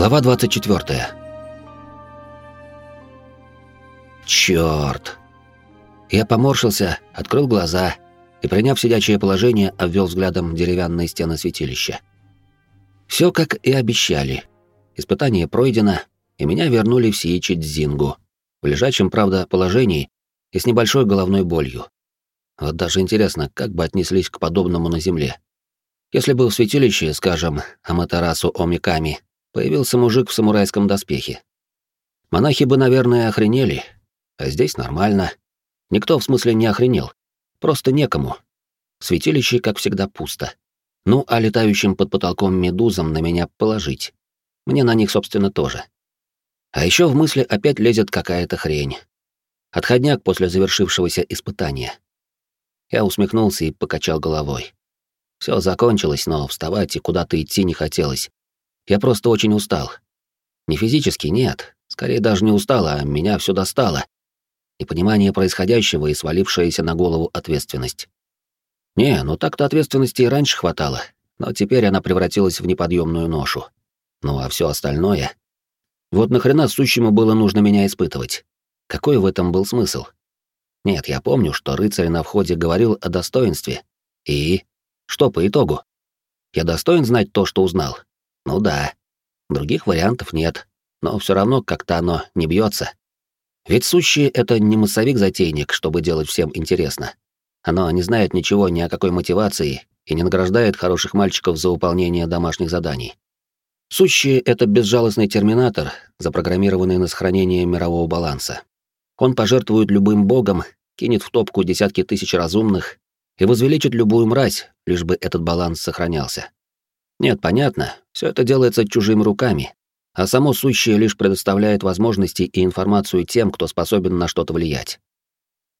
Глава 24. Чёрт. Я поморщился, открыл глаза и, приняв сидячее положение, обвел взглядом деревянные стены святилища. Все как и обещали. Испытание пройдено, и меня вернули в Сиичи-Дзингу, в лежачем, правда, положении и с небольшой головной болью. Вот даже интересно, как бы отнеслись к подобному на Земле. Если бы в святилище, скажем, Аматерасу Омиками, появился мужик в самурайском доспехе. Монахи бы, наверное, охренели, а здесь нормально. Никто в смысле не охренел, просто некому. Святилище, как всегда, пусто. Ну, а летающим под потолком медузам на меня положить. Мне на них, собственно, тоже. А еще в мысли опять лезет какая-то хрень. Отходняк после завершившегося испытания. Я усмехнулся и покачал головой. Все закончилось, но вставать и куда-то идти не хотелось. Я просто очень устал. Не физически, нет. Скорее даже не устал, а меня все достало. И понимание происходящего и свалившаяся на голову ответственность. Не, ну так-то ответственности и раньше хватало, но теперь она превратилась в неподъемную ношу. Ну а все остальное... Вот нахрена сущему было нужно меня испытывать? Какой в этом был смысл? Нет, я помню, что рыцарь на входе говорил о достоинстве. И... Что по итогу? Я достоин знать то, что узнал? Ну да. Других вариантов нет, но все равно как-то оно не бьется. Ведь сущий — это не массовик-затейник, чтобы делать всем интересно. Оно не знает ничего ни о какой мотивации и не награждает хороших мальчиков за выполнение домашних заданий. Сущий — это безжалостный терминатор, запрограммированный на сохранение мирового баланса. Он пожертвует любым богом, кинет в топку десятки тысяч разумных и возвеличит любую мразь, лишь бы этот баланс сохранялся. Нет, понятно, все это делается чужими руками, а само сущее лишь предоставляет возможности и информацию тем, кто способен на что-то влиять.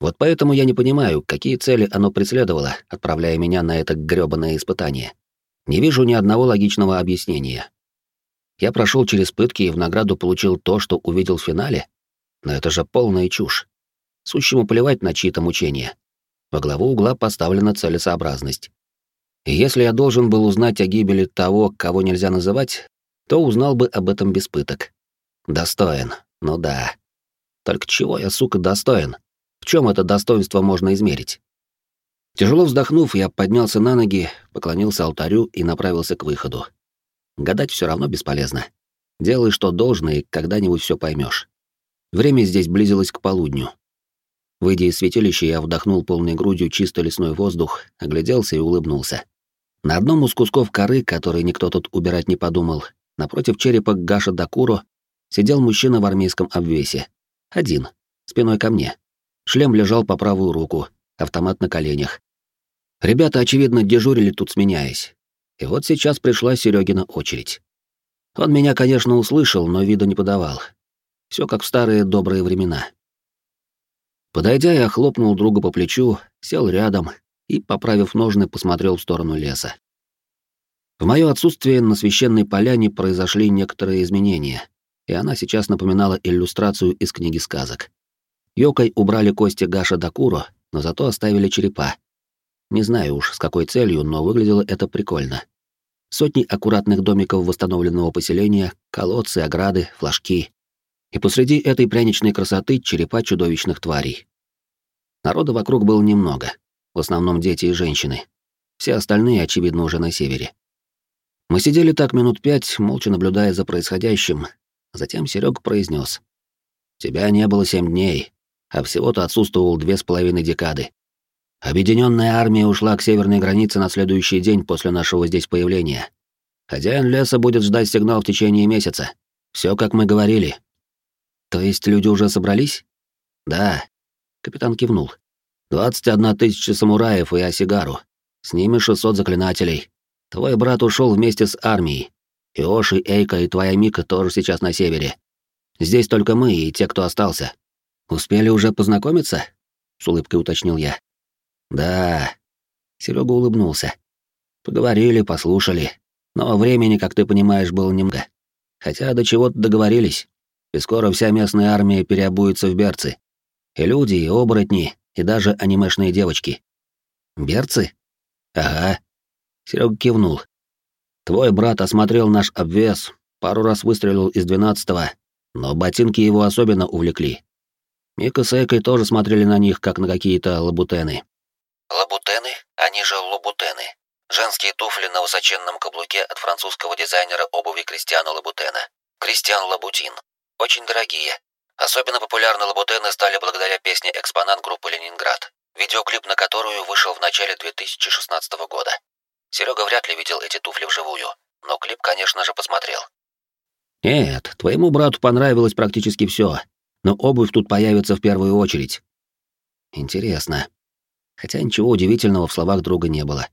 Вот поэтому я не понимаю, какие цели оно преследовало, отправляя меня на это грёбаное испытание. Не вижу ни одного логичного объяснения. Я прошел через пытки и в награду получил то, что увидел в финале? Но это же полная чушь. Сущему плевать на чьи-то мучения. Во главу угла поставлена целесообразность. И если я должен был узнать о гибели того, кого нельзя называть, то узнал бы об этом без пыток. Достоин, ну да. Только чего я, сука, достоин? В чем это достоинство можно измерить? Тяжело вздохнув, я поднялся на ноги, поклонился алтарю и направился к выходу. Гадать все равно бесполезно. Делай, что должно, и когда-нибудь все поймешь. Время здесь близилось к полудню. Выйдя из святилища, я вдохнул полной грудью чисто лесной воздух, огляделся и улыбнулся. На одном из кусков коры, который никто тут убирать не подумал, напротив черепа Гаша Дакуро, сидел мужчина в армейском обвесе. Один, спиной ко мне. Шлем лежал по правую руку, автомат на коленях. Ребята, очевидно, дежурили тут, сменяясь. И вот сейчас пришла Серегина очередь. Он меня, конечно, услышал, но вида не подавал. Все как в старые добрые времена. Подойдя, я хлопнул друга по плечу, сел рядом и, поправив ножны, посмотрел в сторону леса. В моё отсутствие на священной поляне произошли некоторые изменения, и она сейчас напоминала иллюстрацию из книги сказок. Йокой убрали кости Гаша Дакуро, но зато оставили черепа. Не знаю уж, с какой целью, но выглядело это прикольно. Сотни аккуратных домиков восстановленного поселения, колодцы, ограды, флажки и посреди этой пряничной красоты черепа чудовищных тварей. Народа вокруг было немного, в основном дети и женщины. Все остальные, очевидно, уже на севере. Мы сидели так минут пять, молча наблюдая за происходящим. Затем Серега произнес: «Тебя не было семь дней, а всего-то отсутствовал две с половиной декады. Объединенная армия ушла к северной границе на следующий день после нашего здесь появления. Хозяин леса будет ждать сигнал в течение месяца. Все, как мы говорили, то есть люди уже собрались? Да. Капитан кивнул. Двадцать одна тысяча самураев и Осигару. С ними шестьсот заклинателей. Твой брат ушел вместе с армией. Иоши, Эйка и твоя Мика тоже сейчас на севере. Здесь только мы и те, кто остался. Успели уже познакомиться? С улыбкой уточнил я. Да. Серега улыбнулся. Поговорили, послушали. Но времени, как ты понимаешь, было немного. Хотя до чего-то договорились и скоро вся местная армия переобуется в берцы. И люди, и оборотни, и даже анимешные девочки. Берцы? Ага. Серега кивнул. Твой брат осмотрел наш обвес, пару раз выстрелил из двенадцатого, но ботинки его особенно увлекли. Мика с Экой тоже смотрели на них, как на какие-то лабутены. Лабутены, они же лабутены. Женские туфли на высоченном каблуке от французского дизайнера обуви Кристиана Лабутена. Кристиан Лабутин. Очень дорогие. Особенно популярны лабутены стали благодаря песне «Экспонат» группы «Ленинград», видеоклип на которую вышел в начале 2016 года. Серега вряд ли видел эти туфли вживую, но клип, конечно же, посмотрел. Нет, твоему брату понравилось практически все, но обувь тут появится в первую очередь. Интересно. Хотя ничего удивительного в словах друга не было.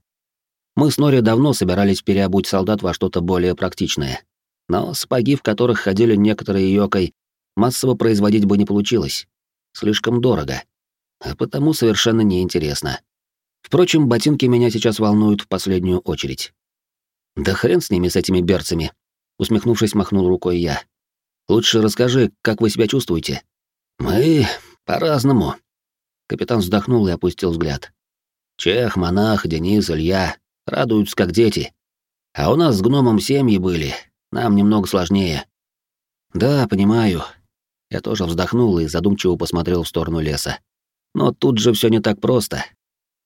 Мы с Нори давно собирались переобуть солдат во что-то более практичное. Но сапоги, в которых ходили некоторые йокой, массово производить бы не получилось. Слишком дорого. А потому совершенно неинтересно. Впрочем, ботинки меня сейчас волнуют в последнюю очередь. Да хрен с ними, с этими берцами. Усмехнувшись, махнул рукой я. Лучше расскажи, как вы себя чувствуете. Мы по-разному. Капитан вздохнул и опустил взгляд. Чех, монах, Денис, Илья радуются как дети. А у нас с гномом семьи были, нам немного сложнее. Да, понимаю. Я тоже вздохнул и задумчиво посмотрел в сторону леса. Но тут же все не так просто.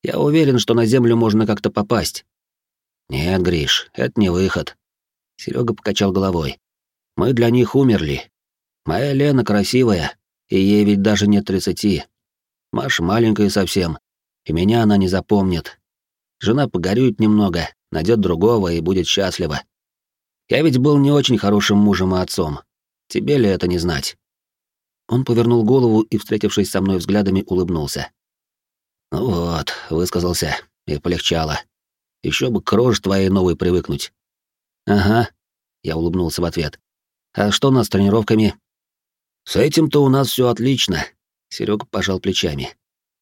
Я уверен, что на землю можно как-то попасть. Нет, Гриш, это не выход. Серега покачал головой. Мы для них умерли. Моя Лена красивая, и ей ведь даже нет тридцати. Маша маленькая совсем, и меня она не запомнит. Жена погорюет немного, найдет другого и будет счастлива. Я ведь был не очень хорошим мужем и отцом. Тебе ли это не знать? Он повернул голову и, встретившись со мной взглядами, улыбнулся. Ну вот, высказался, и полегчало. Еще бы к роже твоей новой привыкнуть. Ага, я улыбнулся в ответ. А что у нас с тренировками? С этим-то у нас все отлично. Серега пожал плечами.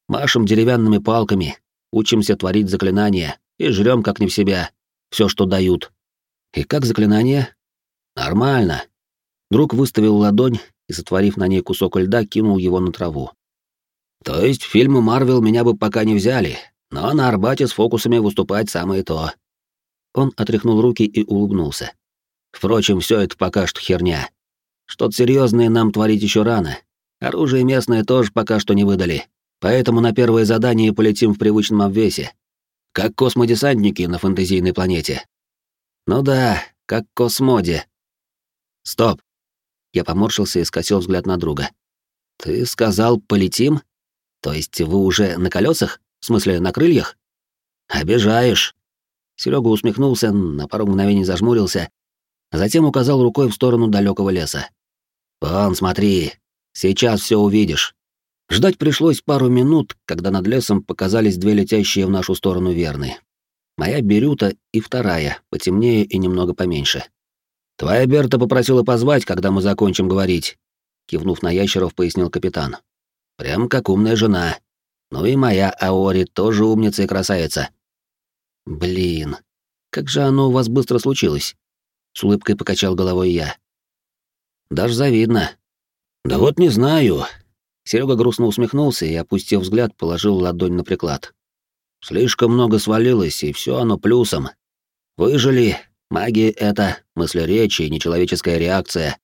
Машем деревянными палками, учимся творить заклинания и жрем как не в себя. Все, что дают. И как заклинание? Нормально. Друг выставил ладонь и, сотворив на ней кусок льда, кинул его на траву. То есть фильмы Марвел меня бы пока не взяли, но на Арбате с фокусами выступать самое то. Он отряхнул руки и улыбнулся. Впрочем, все это пока что херня. Что-то серьезное нам творить еще рано. Оружие местное тоже пока что не выдали. Поэтому на первое задание полетим в привычном обвесе. Как космодесантники на фэнтезийной планете. Ну да, как космоде. Стоп. Я поморщился и скосил взгляд на друга. Ты сказал, полетим? То есть вы уже на колесах? В смысле, на крыльях? Обижаешь. Серега усмехнулся, на пару мгновений зажмурился Затем указал рукой в сторону далекого леса. «Вон, смотри, сейчас все увидишь». Ждать пришлось пару минут, когда над лесом показались две летящие в нашу сторону верны. Моя Берюта и вторая, потемнее и немного поменьше. «Твоя Берта попросила позвать, когда мы закончим говорить», — кивнув на ящеров, пояснил капитан. «Прям как умная жена. Ну и моя Аори тоже умница и красавица». «Блин, как же оно у вас быстро случилось?» С улыбкой покачал головой я. Даже завидно. Да вот не знаю. Серега грустно усмехнулся и, опустив взгляд, положил ладонь на приклад. Слишком много свалилось, и все оно плюсом. Выжили. Магия — это мысли речи и нечеловеческая реакция.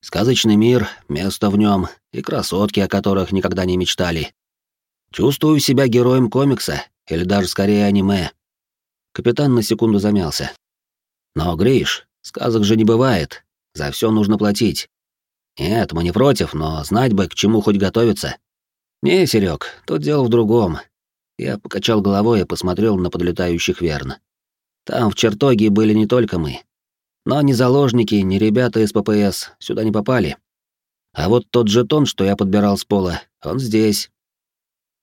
Сказочный мир, место в нем и красотки, о которых никогда не мечтали. Чувствую себя героем комикса, или даже скорее аниме. Капитан на секунду замялся. Но, Гриш, Сказок же не бывает. За все нужно платить. Нет, мы не против, но знать бы, к чему хоть готовиться. Не, Серег, тут дело в другом. Я покачал головой и посмотрел на подлетающих верн. Там в чертоге были не только мы. Но ни заложники, ни ребята из ППС сюда не попали. А вот тот жетон, что я подбирал с пола, он здесь.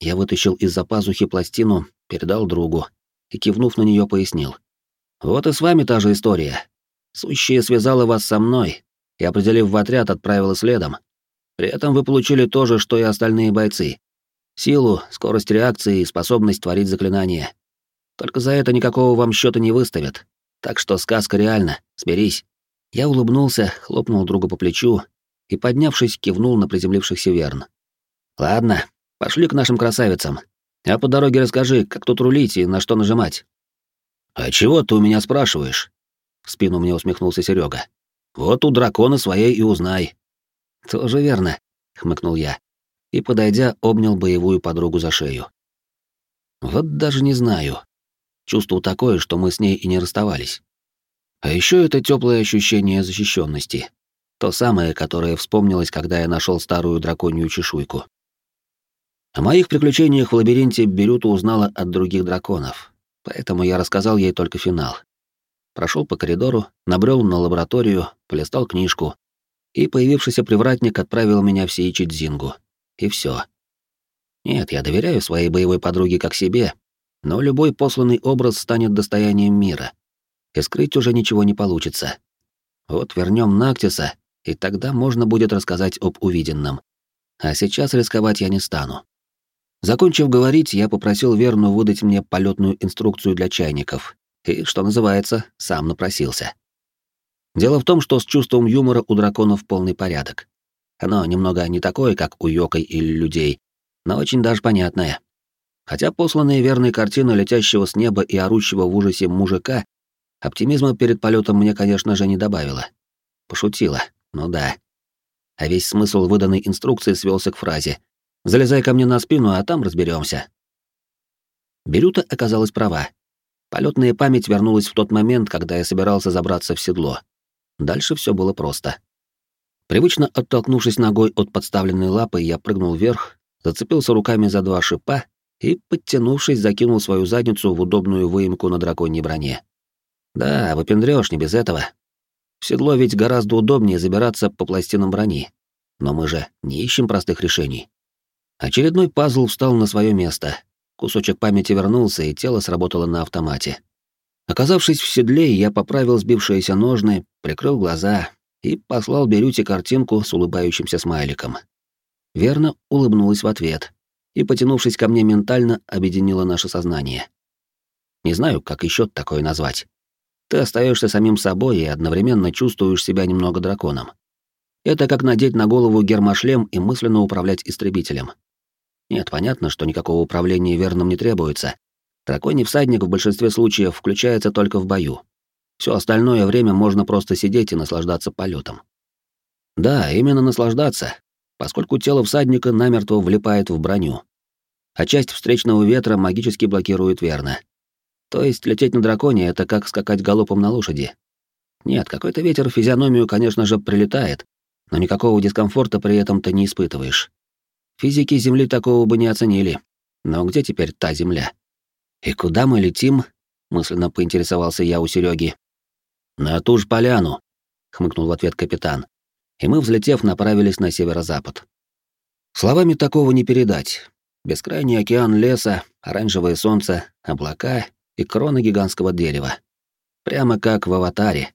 Я вытащил из-за пазухи пластину, передал другу и, кивнув на нее, пояснил. Вот и с вами та же история. Сущее связало вас со мной и, определив в отряд, отправило следом. При этом вы получили то же, что и остальные бойцы. Силу, скорость реакции и способность творить заклинания. Только за это никакого вам счета не выставят. Так что сказка реальна, смирись. Я улыбнулся, хлопнул друга по плечу и, поднявшись, кивнул на приземлившихся верн. Ладно, пошли к нашим красавицам. А по дороге расскажи, как тут рулить и на что нажимать. А чего ты у меня спрашиваешь? В спину мне усмехнулся Серега. Вот у дракона своей и узнай. Тоже верно, хмыкнул я и, подойдя, обнял боевую подругу за шею. Вот даже не знаю. Чувство такое, что мы с ней и не расставались. А еще это теплое ощущение защищенности. То самое, которое вспомнилось, когда я нашел старую драконью чешуйку. О моих приключениях в лабиринте Берюта узнала от других драконов, поэтому я рассказал ей только финал. Прошел по коридору, набрел на лабораторию, полистал книжку, и появившийся привратник отправил меня в Сиичидзингу. И все. Нет, я доверяю своей боевой подруге как себе, но любой посланный образ станет достоянием мира, и скрыть уже ничего не получится. Вот вернем Нактиса, и тогда можно будет рассказать об увиденном. А сейчас рисковать я не стану. Закончив говорить, я попросил Верну выдать мне полетную инструкцию для чайников, и, что называется, сам напросился. Дело в том, что с чувством юмора у драконов полный порядок. Оно немного не такое, как у Йокой или людей, но очень даже понятное. Хотя посланные верные картины летящего с неба и орущего в ужасе мужика оптимизма перед полетом мне, конечно же, не добавило. Пошутила, ну да. А весь смысл выданной инструкции свелся к фразе «Залезай ко мне на спину, а там разберемся. Берюта оказалась права. Полетная память вернулась в тот момент, когда я собирался забраться в седло. Дальше все было просто. Привычно оттолкнувшись ногой от подставленной лапы, я прыгнул вверх, зацепился руками за два шипа и, подтянувшись, закинул свою задницу в удобную выемку на драконьей броне. Да, выпендрёшь не без этого. В седло ведь гораздо удобнее забираться по пластинам брони. Но мы же не ищем простых решений. Очередной пазл встал на свое место. Кусочек памяти вернулся, и тело сработало на автомате. Оказавшись в седле, я поправил сбившиеся ножны, прикрыл глаза и послал Берюте картинку с улыбающимся смайликом. Верно улыбнулась в ответ и, потянувшись ко мне ментально, объединила наше сознание. Не знаю, как еще такое назвать. Ты остаешься самим собой и одновременно чувствуешь себя немного драконом. Это как надеть на голову гермошлем и мысленно управлять истребителем. Нет, понятно, что никакого управления верным не требуется, Драконий всадник в большинстве случаев включается только в бою. Все остальное время можно просто сидеть и наслаждаться полетом. Да, именно наслаждаться, поскольку тело всадника намертво влипает в броню. А часть встречного ветра магически блокирует верно. То есть лететь на драконе — это как скакать галопом на лошади. Нет, какой-то ветер в физиономию, конечно же, прилетает, но никакого дискомфорта при этом ты не испытываешь. Физики Земли такого бы не оценили. Но где теперь та Земля? «И куда мы летим?» — мысленно поинтересовался я у Сереги. «На ту же поляну», — хмыкнул в ответ капитан. И мы, взлетев, направились на северо-запад. Словами такого не передать. Бескрайний океан леса, оранжевое солнце, облака и крона гигантского дерева. Прямо как в «Аватаре».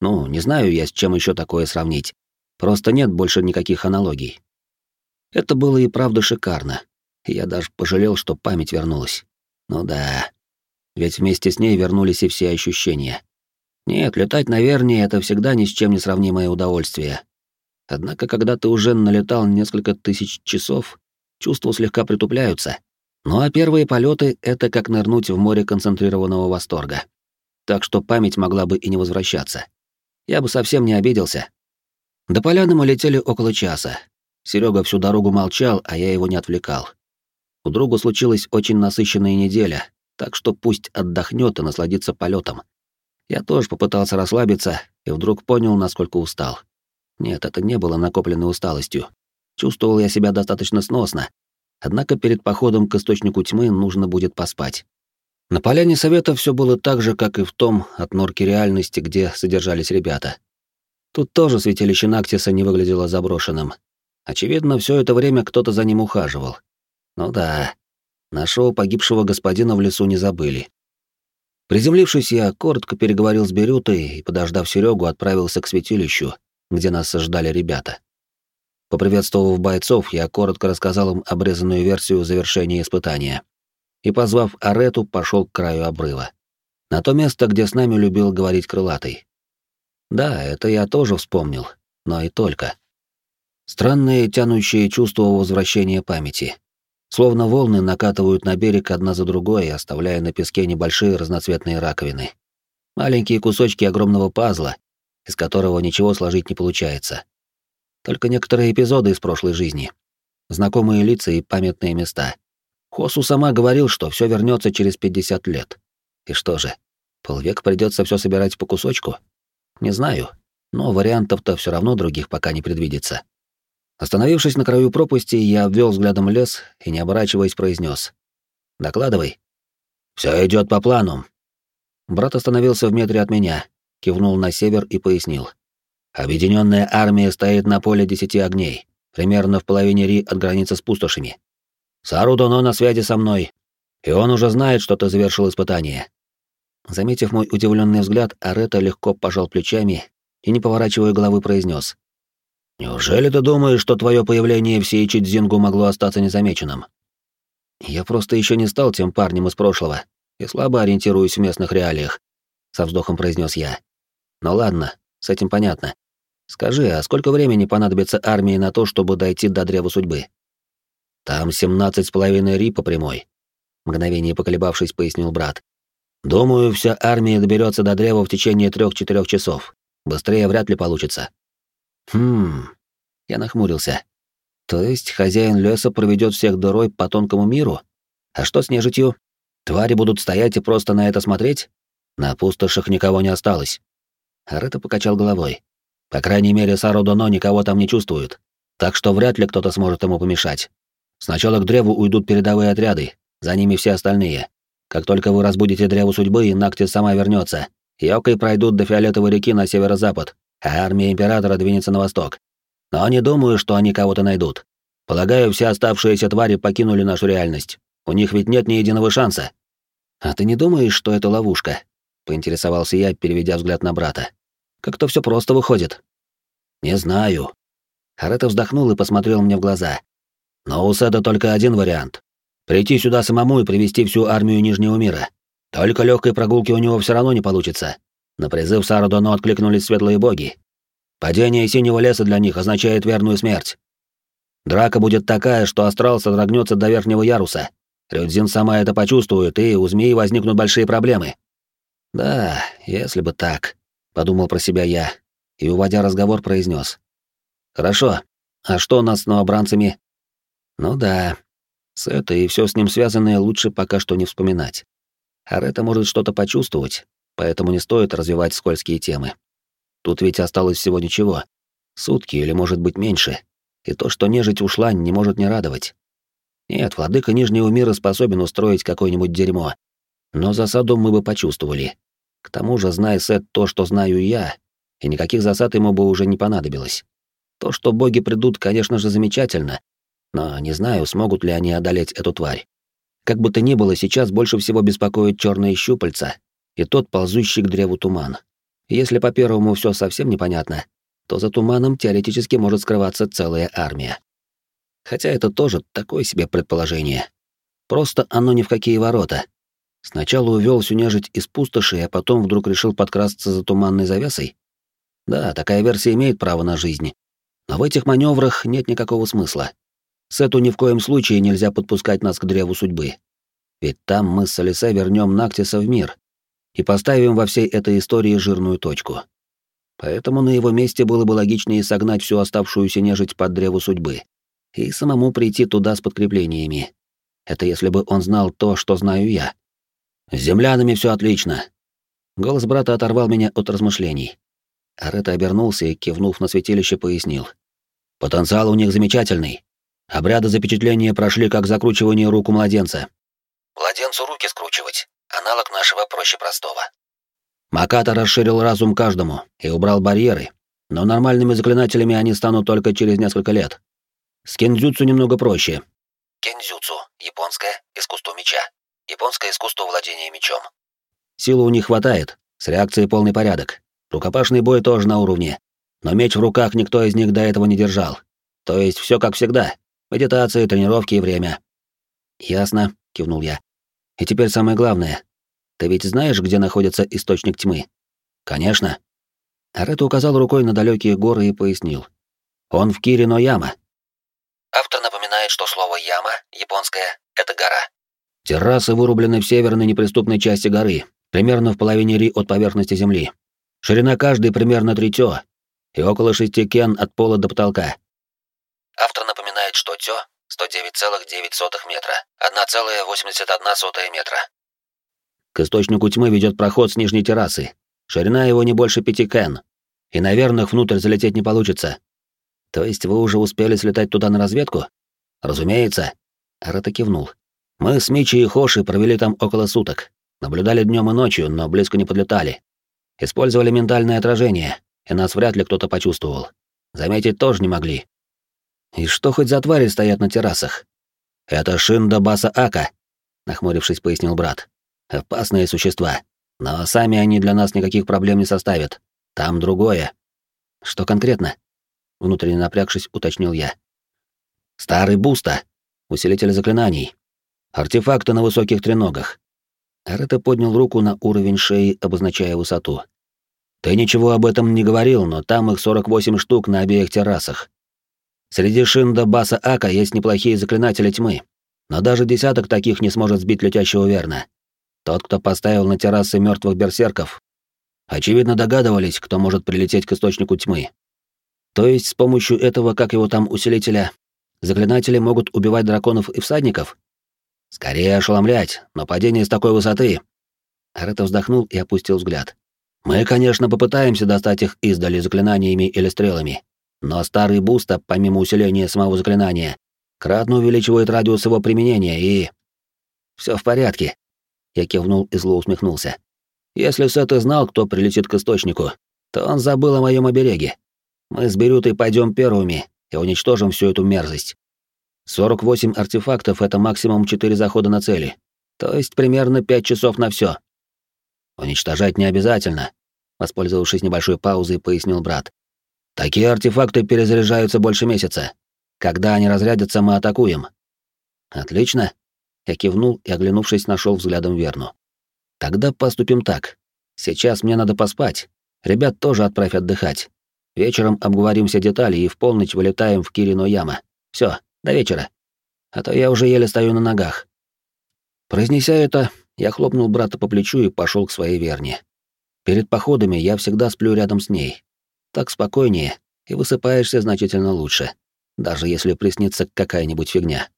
Ну, не знаю я, с чем еще такое сравнить. Просто нет больше никаких аналогий. Это было и правда шикарно. Я даже пожалел, что память вернулась. Ну да. Ведь вместе с ней вернулись и все ощущения. Нет, летать на Верне — это всегда ни с чем не сравнимое удовольствие. Однако, когда ты уже налетал несколько тысяч часов, чувства слегка притупляются. Ну а первые полеты — это как нырнуть в море концентрированного восторга. Так что память могла бы и не возвращаться. Я бы совсем не обиделся. До поляны мы летели около часа. Серега всю дорогу молчал, а я его не отвлекал. У друга случилась очень насыщенная неделя, так что пусть отдохнет и насладится полетом. Я тоже попытался расслабиться и вдруг понял, насколько устал. Нет, это не было накопленной усталостью. Чувствовал я себя достаточно сносно. Однако перед походом к источнику тьмы нужно будет поспать. На поляне совета все было так же, как и в том от норки реальности, где содержались ребята. Тут тоже святилище Нактиса не выглядело заброшенным. Очевидно, все это время кто-то за ним ухаживал. Ну да, нашего погибшего господина в лесу не забыли. Приземлившись, я коротко переговорил с Берютой и, подождав Серегу, отправился к святилищу, где нас ждали ребята. Поприветствовав бойцов, я коротко рассказал им обрезанную версию завершения испытания. И, позвав Арету, пошел к краю обрыва. На то место, где с нами любил говорить крылатый. Да, это я тоже вспомнил, но и только. Странное тянущее чувство возвращения памяти словно волны накатывают на берег одна за другой, оставляя на песке небольшие разноцветные раковины. Маленькие кусочки огромного пазла, из которого ничего сложить не получается. Только некоторые эпизоды из прошлой жизни. Знакомые лица и памятные места. Хосу сама говорил, что все вернется через 50 лет. И что же, полвек придется все собирать по кусочку? Не знаю, но вариантов-то все равно других пока не предвидится. Остановившись на краю пропасти, я обвел взглядом лес и, не оборачиваясь, произнес: «Докладывай». Все идет по плану». Брат остановился в метре от меня, кивнул на север и пояснил. Объединенная армия стоит на поле десяти огней, примерно в половине Ри от границы с пустошами. Сарудоно на связи со мной, и он уже знает, что ты завершил испытание. Заметив мой удивленный взгляд, Арета легко пожал плечами и, не поворачивая головы, произнес: «Неужели ты думаешь, что твое появление в Сейчидзингу могло остаться незамеченным?» «Я просто еще не стал тем парнем из прошлого и слабо ориентируюсь в местных реалиях», — со вздохом произнес я. «Ну ладно, с этим понятно. Скажи, а сколько времени понадобится армии на то, чтобы дойти до древа судьбы? Там семнадцать с половиной ри по прямой. Мгновение поколебавшись, пояснил брат. Думаю, вся армия доберется до древа в течение трех-четырех часов. Быстрее вряд ли получится. Хм. Я нахмурился. То есть хозяин леса проведет всех дырой по тонкому миру? А что с нежитью? Твари будут стоять и просто на это смотреть? На пустошах никого не осталось. Арета покачал головой. По крайней мере, Сародоно никого там не чувствует, так что вряд ли кто-то сможет ему помешать. Сначала к древу уйдут передовые отряды, за ними все остальные. Как только вы разбудите древу судьбы, и Накти сама вернется. Йокой пройдут до Фиолетовой реки на северо-запад, а армия Императора двинется на восток. Но не думаю, что они кого-то найдут. Полагаю, все оставшиеся твари покинули нашу реальность. У них ведь нет ни единого шанса. А ты не думаешь, что это ловушка? Поинтересовался я, переведя взгляд на брата. Как-то все просто выходит. Не знаю. Харета вздохнул и посмотрел мне в глаза. Но у Седа только один вариант. Прийти сюда самому и привести всю армию Нижнего мира. Только легкой прогулки у него все равно не получится. На призыв Сарадону откликнулись светлые боги. Падение синего леса для них означает верную смерть. Драка будет такая, что астрал содрогнется до верхнего яруса. Рюдзин сама это почувствует, и у змеи возникнут большие проблемы. Да, если бы так подумал про себя я и, уводя разговор, произнес. Хорошо. А что у нас с новобранцами? Ну да. С этой и все с ним связанное лучше пока что не вспоминать. Арета может что-то почувствовать, поэтому не стоит развивать скользкие темы. Тут ведь осталось всего ничего. Сутки или, может быть, меньше. И то, что нежить ушла, не может не радовать. Нет, владыка Нижнего мира способен устроить какое-нибудь дерьмо. Но засаду мы бы почувствовали. К тому же, зная Сет то, что знаю я, и никаких засад ему бы уже не понадобилось. То, что боги придут, конечно же, замечательно, но не знаю, смогут ли они одолеть эту тварь. Как бы то ни было, сейчас больше всего беспокоит черные щупальца и тот ползущий к древу туман. Если по первому все совсем непонятно, то за туманом теоретически может скрываться целая армия. Хотя это тоже такое себе предположение. Просто оно ни в какие ворота, Сначала увел всю нежить из пустоши, а потом вдруг решил подкрасться за туманной завесой? Да, такая версия имеет право на жизнь. Но в этих маневрах нет никакого смысла. С эту ни в коем случае нельзя подпускать нас к древу судьбы. Ведь там мы с Алисе вернем Нактиса в мир и поставим во всей этой истории жирную точку. Поэтому на его месте было бы логичнее согнать всю оставшуюся нежить под древу судьбы и самому прийти туда с подкреплениями. Это если бы он знал то, что знаю я. С землянами все отлично. Голос брата оторвал меня от размышлений. Арета обернулся и, кивнув на святилище, пояснил. Потенциал у них замечательный. Обряды запечатления прошли как закручивание рук у младенца. Младенцу руки скручивать. Аналог нашего проще простого. Маката расширил разум каждому и убрал барьеры, но нормальными заклинателями они станут только через несколько лет. С кендзюцу немного проще. Кендзюцу, японское искусство меча. Японское искусство владения мечом. Силы у них хватает, с реакцией полный порядок. Рукопашный бой тоже на уровне. Но меч в руках никто из них до этого не держал. То есть все как всегда. Медитация, тренировки и время. Ясно, кивнул я. И теперь самое главное. Ты ведь знаешь, где находится источник тьмы? Конечно. Арета указал рукой на далекие горы и пояснил. Он в Кирино-Яма. Автор напоминает, что слово «яма» японское — это гора. Террасы вырублены в северной неприступной части горы, примерно в половине ри от поверхности земли. Ширина каждой примерно три тё, и около шести кен от пола до потолка. Автор напоминает, что тё 109,9 метра, 1,81 метра. К источнику тьмы ведет проход с нижней террасы. Ширина его не больше пяти кен. И, наверное, внутрь залететь не получится. То есть вы уже успели слетать туда на разведку? Разумеется. Арата кивнул. Мы с Мичи и Хоши провели там около суток. Наблюдали днем и ночью, но близко не подлетали. Использовали ментальное отражение, и нас вряд ли кто-то почувствовал. Заметить тоже не могли. И что хоть за твари стоят на террасах? Это Шинда Баса Ака, нахмурившись, пояснил брат. Опасные существа. Но сами они для нас никаких проблем не составят. Там другое. Что конкретно? Внутренне напрягшись, уточнил я. Старый буста. Усилитель заклинаний. Артефакты на высоких треногах. Арета поднял руку на уровень шеи, обозначая высоту. Ты ничего об этом не говорил, но там их 48 штук на обеих террасах. Среди Шинда, Баса, Ака есть неплохие заклинатели тьмы, но даже десяток таких не сможет сбить летящего верно. Тот, кто поставил на террасы мертвых берсерков, очевидно догадывались, кто может прилететь к источнику тьмы. То есть с помощью этого, как его там, усилителя, заклинатели могут убивать драконов и всадников? Скорее ошеломлять, но падение с такой высоты... Арета вздохнул и опустил взгляд. Мы, конечно, попытаемся достать их издали заклинаниями или стрелами, но старый буста, помимо усиления самого заклинания, кратно увеличивает радиус его применения и... Все в порядке. Я кивнул и зло усмехнулся. Если Сет и знал, кто прилетит к источнику, то он забыл о моем обереге. Мы с Берютой пойдем первыми и уничтожим всю эту мерзость. 48 артефактов — это максимум 4 захода на цели. То есть примерно 5 часов на все. Уничтожать не обязательно, воспользовавшись небольшой паузой, пояснил брат. Такие артефакты перезаряжаются больше месяца. Когда они разрядятся, мы атакуем. Отлично. Я кивнул и, оглянувшись, нашел взглядом Верну. Тогда поступим так. Сейчас мне надо поспать. Ребят тоже отправь отдыхать. Вечером обговорим все детали и в полночь вылетаем в Кирино Яма. Все, до вечера. А то я уже еле стою на ногах. Произнеся это, я хлопнул брата по плечу и пошел к своей Верне. Перед походами я всегда сплю рядом с ней, так спокойнее, и высыпаешься значительно лучше, даже если приснится какая-нибудь фигня.